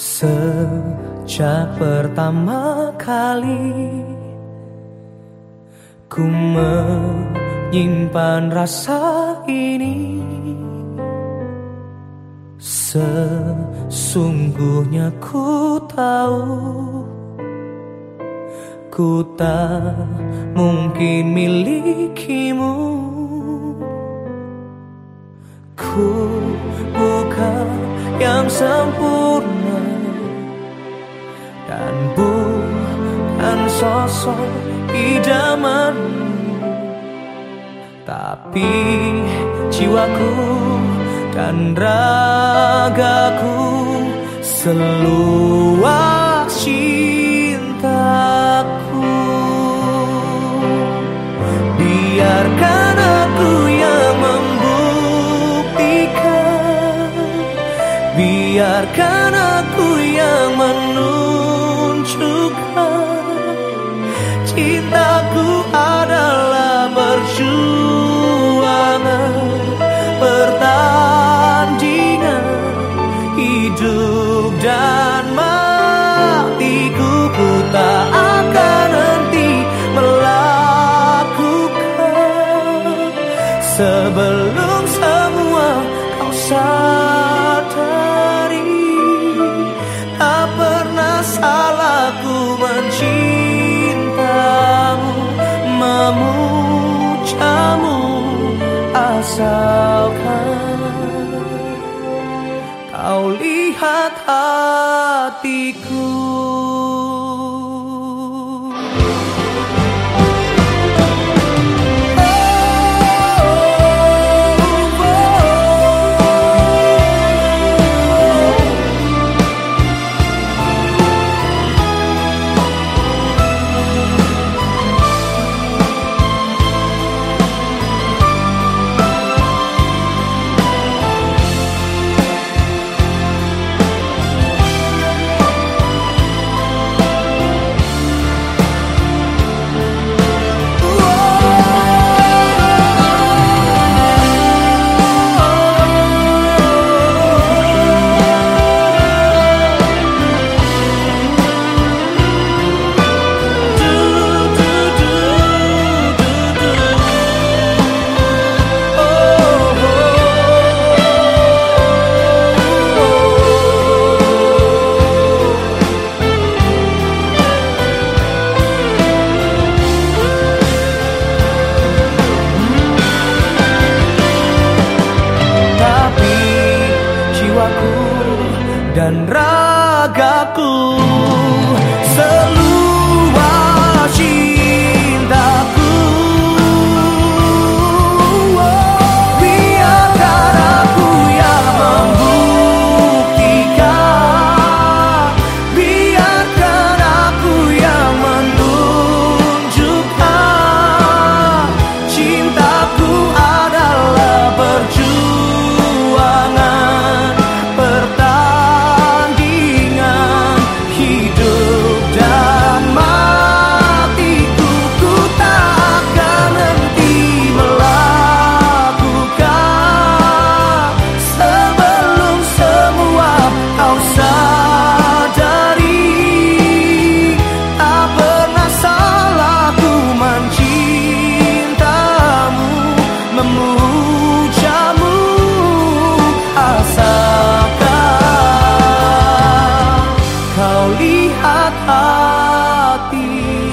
Sejak pertama kali Ku menyimpan rasa ini Sesungguhnya ku tahu Ku tak mungkin milikimu. Ku sempurna. Dan bukan sosok idamanmu Tapi jiwaku dan ragaku seluas kita asalkan Kau lihat hatiku dan ragaku. Seluas lihat hati.